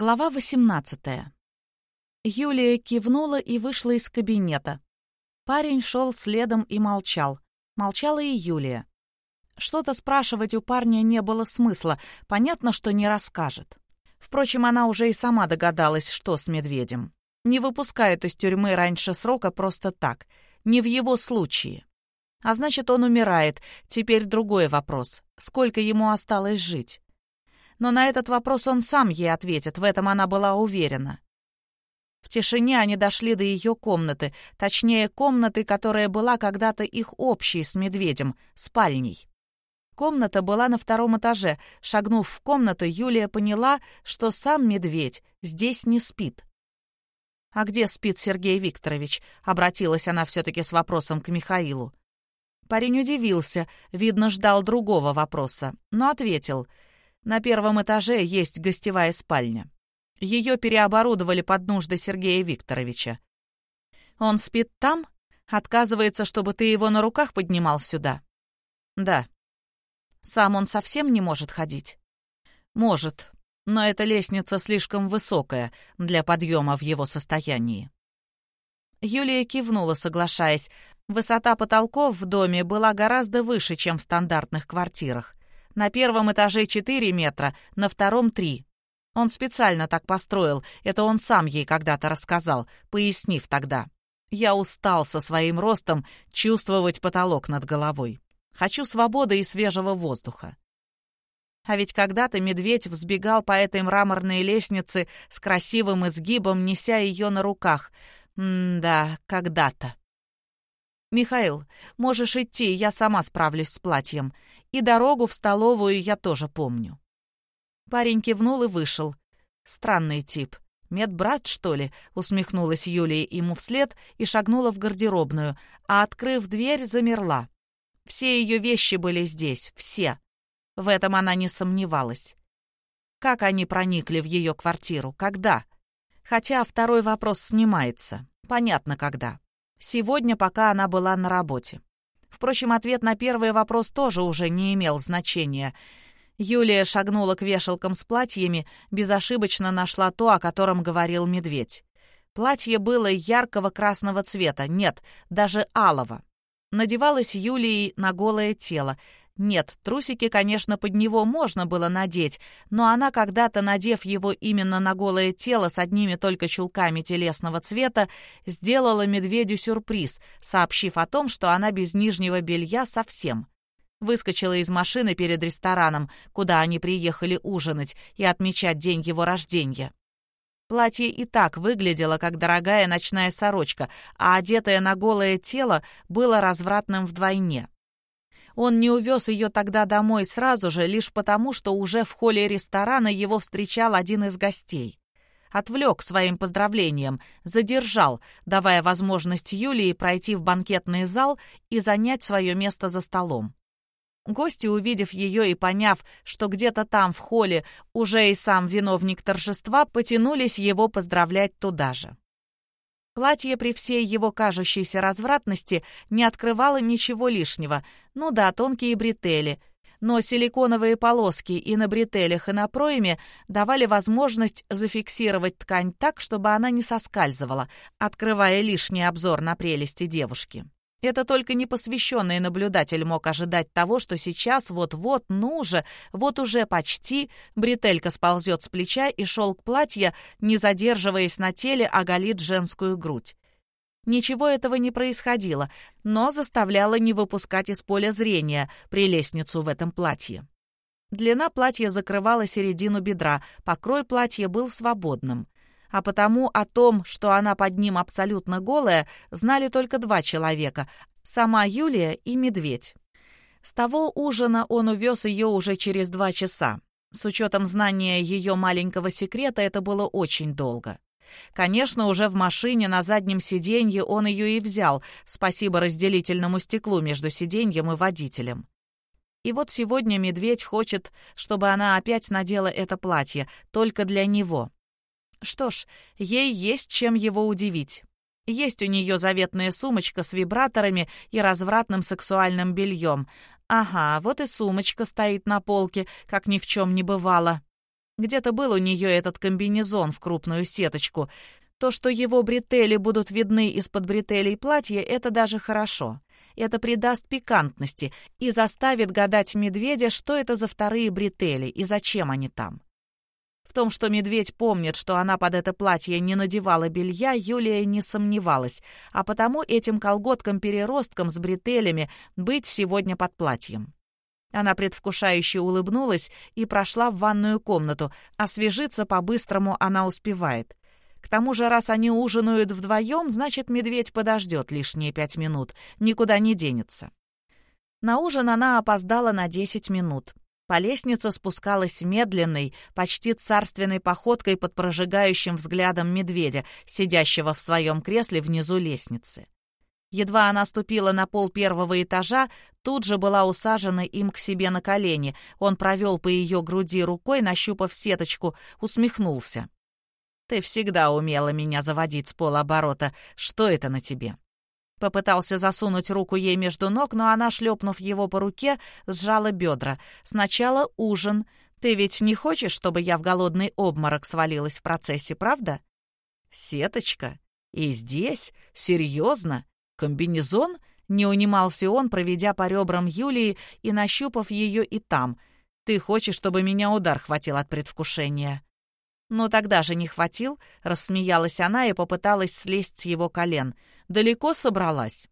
Глава 18. Юлия кивнула и вышла из кабинета. Парень шел следом и молчал. Молчала и Юлия. Что-то спрашивать у парня не было смысла, понятно, что не расскажет. Впрочем, она уже и сама догадалась, что с медведем. Не выпускают из тюрьмы раньше срока просто так, не в его случае. А значит, он умирает. Теперь другой вопрос. Сколько ему осталось жить? Но на этот вопрос он сам ей ответит, в этом она была уверена. В тишине они дошли до ее комнаты, точнее, комнаты, которая была когда-то их общей с медведем, спальней. Комната была на втором этаже. Шагнув в комнату, Юлия поняла, что сам медведь здесь не спит. «А где спит Сергей Викторович?» — обратилась она все-таки с вопросом к Михаилу. Парень удивился, видно, ждал другого вопроса, но ответил — на первом этаже есть гостевая спальня. Ее переоборудовали под нужды Сергея Викторовича. Он спит там? Отказывается, чтобы ты его на руках поднимал сюда? Да. Сам он совсем не может ходить? Может, но эта лестница слишком высокая для подъема в его состоянии. Юлия кивнула, соглашаясь. Высота потолков в доме была гораздо выше, чем в стандартных квартирах. На первом этаже 4 метра, на втором 3. Он специально так построил, это он сам ей когда-то рассказал, пояснив тогда. Я устал со своим ростом чувствовать потолок над головой. Хочу свободы и свежего воздуха. А ведь когда-то медведь взбегал по этой мраморной лестнице с красивым изгибом, неся ее на руках. М-да, когда-то. «Михаил, можешь идти, я сама справлюсь с платьем и дорогу в столовую я тоже помню». Парень кивнул и вышел. Странный тип. «Медбрат, что ли?» — усмехнулась Юлия ему вслед и шагнула в гардеробную, а, открыв дверь, замерла. Все ее вещи были здесь, все. В этом она не сомневалась. Как они проникли в ее квартиру? Когда? Хотя второй вопрос снимается. Понятно, когда. Сегодня, пока она была на работе. Впрочем, ответ на первый вопрос тоже уже не имел значения. Юлия шагнула к вешалкам с платьями, безошибочно нашла то, о котором говорил медведь. Платье было яркого красного цвета, нет, даже алого. Надевалось Юлией на голое тело, нет, трусики, конечно, под него можно было надеть, но она когда-то, надев его именно на голое тело с одними только чулками телесного цвета, сделала медведю сюрприз, сообщив о том, что она без нижнего белья совсем. Выскочила из машины перед рестораном, куда они приехали ужинать и отмечать день его рождения. Платье и так выглядело, как дорогая ночная сорочка, а одетое на голое тело было развратным вдвойне. Он не увез ее тогда домой сразу же, лишь потому, что уже в холле ресторана его встречал один из гостей. Отвлек своим поздравлением, задержал, давая возможность Юлии пройти в банкетный зал и занять свое место за столом. Гости, увидев ее и поняв, что где-то там, в холле, уже и сам виновник торжества, потянулись его поздравлять туда же. Платье при всей его кажущейся развратности не открывало ничего лишнего. Ну да, тонкие бретели. Но силиконовые полоски и на бретелях, и на пройме давали возможность зафиксировать ткань так, чтобы она не соскальзывала, открывая лишний обзор на прелести девушки. Это только непосвященный наблюдатель мог ожидать того, что сейчас вот-вот, ну же, вот уже почти, бретелька сползет с плеча и шелк платья, не задерживаясь на теле, оголит женскую грудь. Ничего этого не происходило, но заставляло не выпускать из поля зрения прелестницу в этом платье. Длина платья закрывала середину бедра, покрой платья был свободным а потому о том, что она под ним абсолютно голая, знали только два человека — сама Юлия и Медведь. С того ужина он увез ее уже через два часа. С учетом знания ее маленького секрета это было очень долго. Конечно, уже в машине на заднем сиденье он ее и взял, спасибо разделительному стеклу между сиденьем и водителем. И вот сегодня медведь хочет, чтобы она опять надела это платье, только для него. Что ж, ей есть чем его удивить. Есть у нее заветная сумочка с вибраторами и развратным сексуальным бельем. Ага, вот и сумочка стоит на полке, как ни в чем не бывало. Где-то был у нее этот комбинезон в крупную сеточку. То, что его бретели будут видны из-под бретелей платья, это даже хорошо. Это придаст пикантности и заставит гадать медведя, что это за вторые бретели и зачем они там. В том, что медведь помнит, что она под это платье не надевала белья, Юлия не сомневалась, а потому этим колготкам-переросткам с бретелями быть сегодня под платьем. Она предвкушающе улыбнулась и прошла в ванную комнату. Освежиться по-быстрому она успевает. К тому же, раз они ужинают вдвоем, значит, медведь подождет лишние пять минут, никуда не денется. На ужин она опоздала на десять минут. По лестнице спускалась медленной, почти царственной походкой под прожигающим взглядом медведя, сидящего в своем кресле внизу лестницы. Едва она ступила на пол первого этажа, тут же была усажена им к себе на колени. Он провел по ее груди рукой, нащупав сеточку, усмехнулся. «Ты всегда умела меня заводить с полоборота. Что это на тебе?» Попытался засунуть руку ей между ног, но она, шлепнув его по руке, сжала бедра. «Сначала ужин. Ты ведь не хочешь, чтобы я в голодный обморок свалилась в процессе, правда?» «Сеточка? И здесь? Серьезно? Комбинезон?» Не унимался он, проведя по ребрам Юлии и нащупав ее и там. «Ты хочешь, чтобы меня удар хватил от предвкушения?» «Ну тогда же не хватил», — рассмеялась она и попыталась слезть с его колен. «Далеко собралась?»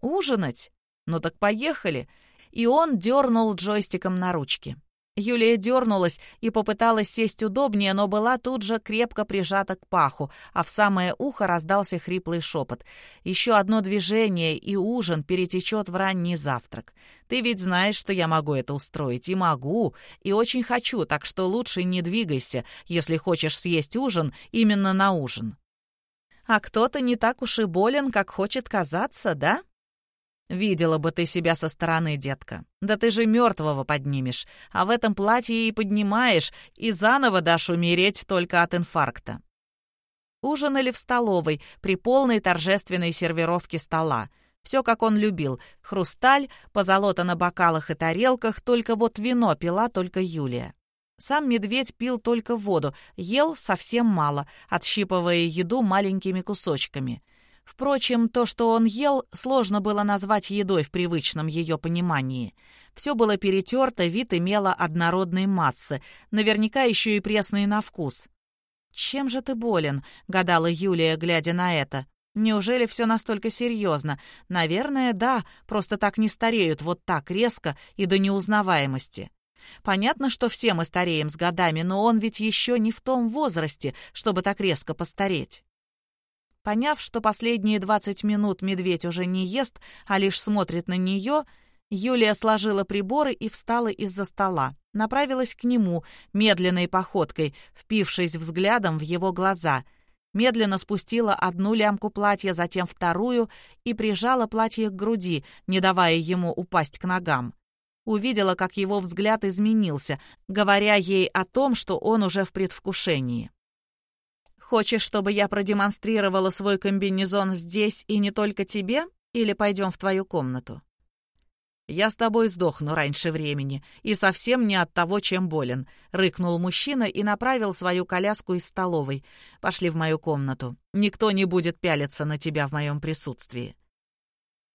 «Ужинать? Ну так поехали». И он дернул джойстиком на ручке. Юлия дернулась и попыталась сесть удобнее, но была тут же крепко прижата к паху, а в самое ухо раздался хриплый шепот. «Еще одно движение, и ужин перетечет в ранний завтрак. Ты ведь знаешь, что я могу это устроить, и могу, и очень хочу, так что лучше не двигайся, если хочешь съесть ужин именно на ужин». «А кто-то не так уж и болен, как хочет казаться, да?» Видела бы ты себя со стороны, детка. Да ты же мертвого поднимешь, а в этом платье и поднимаешь, и заново дашь умереть только от инфаркта. Ужинали в столовой при полной торжественной сервировке стола. Все, как он любил. Хрусталь, позолота на бокалах и тарелках, только вот вино пила только Юлия. Сам медведь пил только воду, ел совсем мало, отщипывая еду маленькими кусочками. Впрочем, то, что он ел, сложно было назвать едой в привычном ее понимании. Все было перетерто, вид имело однородной массы, наверняка еще и пресный на вкус. «Чем же ты болен?» — гадала Юлия, глядя на это. «Неужели все настолько серьезно? Наверное, да, просто так не стареют вот так резко и до неузнаваемости». Понятно, что все мы стареем с годами, но он ведь еще не в том возрасте, чтобы так резко постареть. Поняв, что последние двадцать минут медведь уже не ест, а лишь смотрит на нее, Юлия сложила приборы и встала из-за стола. Направилась к нему, медленной походкой, впившись взглядом в его глаза. Медленно спустила одну лямку платья, затем вторую и прижала платье к груди, не давая ему упасть к ногам. Увидела, как его взгляд изменился, говоря ей о том, что он уже в предвкушении. Хочешь, чтобы я продемонстрировала свой комбинезон здесь и не только тебе? Или пойдем в твою комнату?» «Я с тобой сдохну раньше времени, и совсем не от того, чем болен», — рыкнул мужчина и направил свою коляску из столовой. «Пошли в мою комнату. Никто не будет пялиться на тебя в моем присутствии».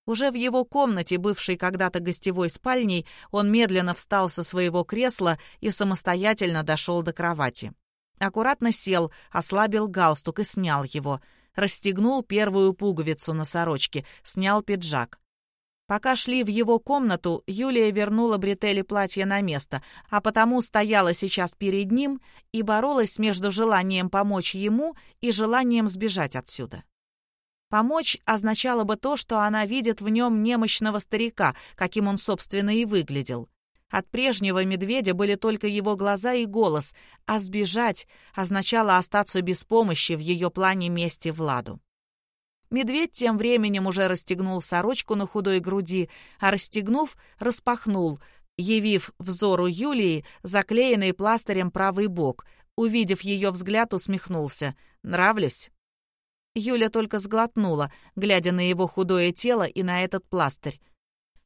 Уже в его комнате, бывшей когда-то гостевой спальней, он медленно встал со своего кресла и самостоятельно дошел до кровати. Аккуратно сел, ослабил галстук и снял его. Расстегнул первую пуговицу на сорочке, снял пиджак. Пока шли в его комнату, Юлия вернула бретели платья на место, а потому стояла сейчас перед ним и боролась между желанием помочь ему и желанием сбежать отсюда. Помочь означало бы то, что она видит в нем немощного старика, каким он, собственно, и выглядел. От прежнего медведя были только его глаза и голос, а сбежать означало остаться без помощи в ее плане мести Владу. Медведь тем временем уже расстегнул сорочку на худой груди, а расстегнув, распахнул, явив взору Юлии заклеенный пластырем правый бок. Увидев ее взгляд, усмехнулся. «Нравлюсь?» Юля только сглотнула, глядя на его худое тело и на этот пластырь.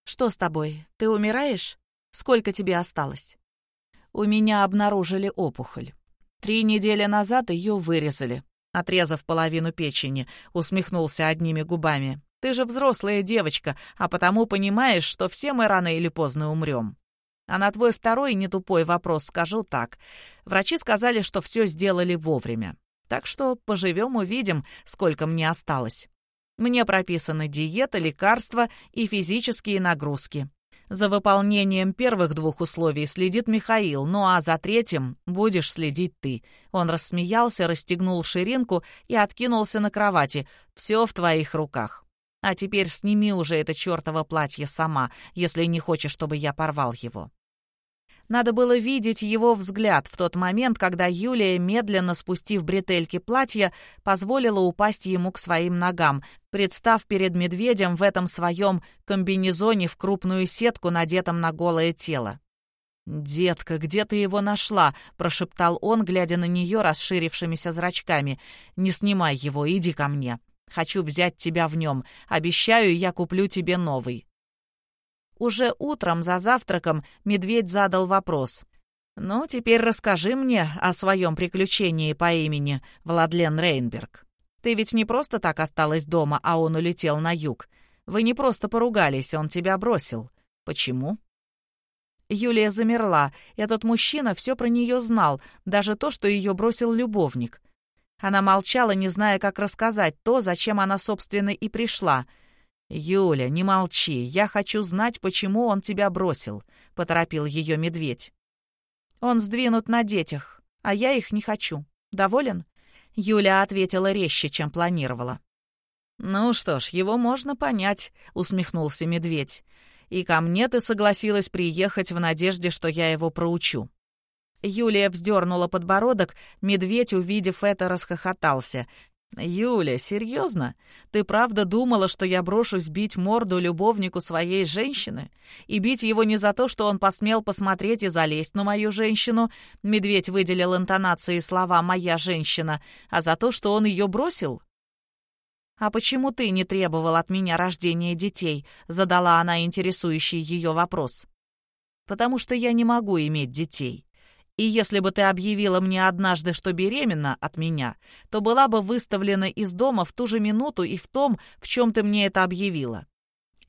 «Что с тобой? Ты умираешь?» Сколько тебе осталось?» «У меня обнаружили опухоль. Три недели назад ее вырезали, отрезав половину печени, усмехнулся одними губами. Ты же взрослая девочка, а потому понимаешь, что все мы рано или поздно умрем. А на твой второй не тупой вопрос скажу так. Врачи сказали, что все сделали вовремя. Так что поживем-увидим, сколько мне осталось. Мне прописаны диета, лекарства и физические нагрузки. За выполнением первых двух условий следит Михаил, ну а за третьим будешь следить ты. Он рассмеялся, расстегнул ширинку и откинулся на кровати. Все в твоих руках. А теперь сними уже это чертово платье сама, если не хочешь, чтобы я порвал его. Надо было видеть его взгляд в тот момент, когда Юлия, медленно спустив бретельки платья, позволила упасть ему к своим ногам, представ перед медведем в этом своем комбинезоне в крупную сетку, надетом на голое тело. «Детка, где ты его нашла?» — прошептал он, глядя на нее расширившимися зрачками. «Не снимай его, иди ко мне. Хочу взять тебя в нем. Обещаю, я куплю тебе новый». Уже утром за завтраком медведь задал вопрос. «Ну, теперь расскажи мне о своем приключении по имени Владлен Рейнберг. Ты ведь не просто так осталась дома, а он улетел на юг. Вы не просто поругались, он тебя бросил. Почему?» Юлия замерла. Этот мужчина все про нее знал, даже то, что ее бросил любовник. Она молчала, не зная, как рассказать то, зачем она, собственно, и пришла — «Юля, не молчи, я хочу знать, почему он тебя бросил», — поторопил ее медведь. «Он сдвинут на детях, а я их не хочу. Доволен?» Юля ответила резче, чем планировала. «Ну что ж, его можно понять», — усмехнулся медведь. «И ко мне ты согласилась приехать в надежде, что я его проучу». Юлия вздернула подбородок, медведь, увидев это, расхохотался. «Юля, серьезно? Ты правда думала, что я брошусь бить морду любовнику своей женщины? И бить его не за то, что он посмел посмотреть и залезть на мою женщину?» Медведь выделил интонации слова «моя женщина», а за то, что он ее бросил? «А почему ты не требовал от меня рождения детей?» — задала она интересующий ее вопрос. «Потому что я не могу иметь детей. И если бы ты объявила мне однажды, что беременна от меня, то была бы выставлена из дома в ту же минуту и в том, в чем ты мне это объявила.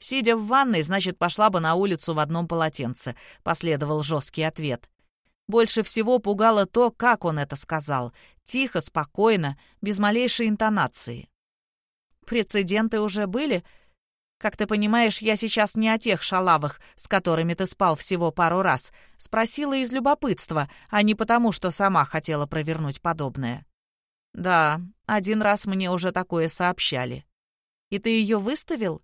Сидя в ванной, значит, пошла бы на улицу в одном полотенце», — последовал жесткий ответ. Больше всего пугало то, как он это сказал. Тихо, спокойно, без малейшей интонации. «Прецеденты уже были?» «Как ты понимаешь, я сейчас не о тех шалавах, с которыми ты спал всего пару раз. Спросила из любопытства, а не потому, что сама хотела провернуть подобное». «Да, один раз мне уже такое сообщали». «И ты ее выставил?»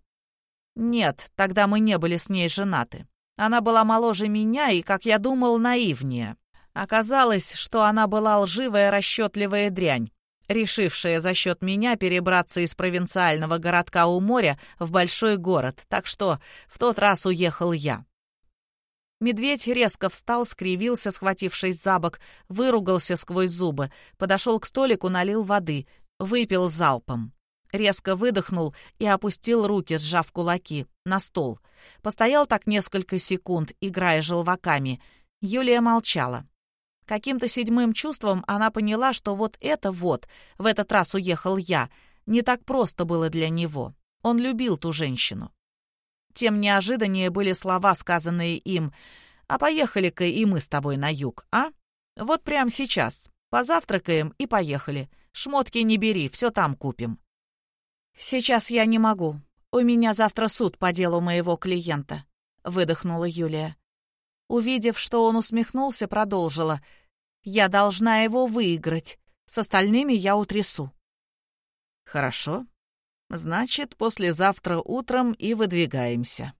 «Нет, тогда мы не были с ней женаты. Она была моложе меня и, как я думал, наивнее. Оказалось, что она была лживая, расчетливая дрянь решившая за счет меня перебраться из провинциального городка у моря в большой город, так что в тот раз уехал я. Медведь резко встал, скривился, схватившись за бок, выругался сквозь зубы, подошел к столику, налил воды, выпил залпом. Резко выдохнул и опустил руки, сжав кулаки, на стол. Постоял так несколько секунд, играя желваками. Юлия молчала. Каким-то седьмым чувством она поняла, что вот это вот, в этот раз уехал я, не так просто было для него. Он любил ту женщину. Тем неожиданнее были слова, сказанные им. «А поехали-ка и мы с тобой на юг, а? Вот прямо сейчас. Позавтракаем и поехали. Шмотки не бери, все там купим». «Сейчас я не могу. У меня завтра суд по делу моего клиента», — выдохнула Юлия. Увидев, что он усмехнулся, продолжила. «Я должна его выиграть. С остальными я утрясу». «Хорошо. Значит, послезавтра утром и выдвигаемся».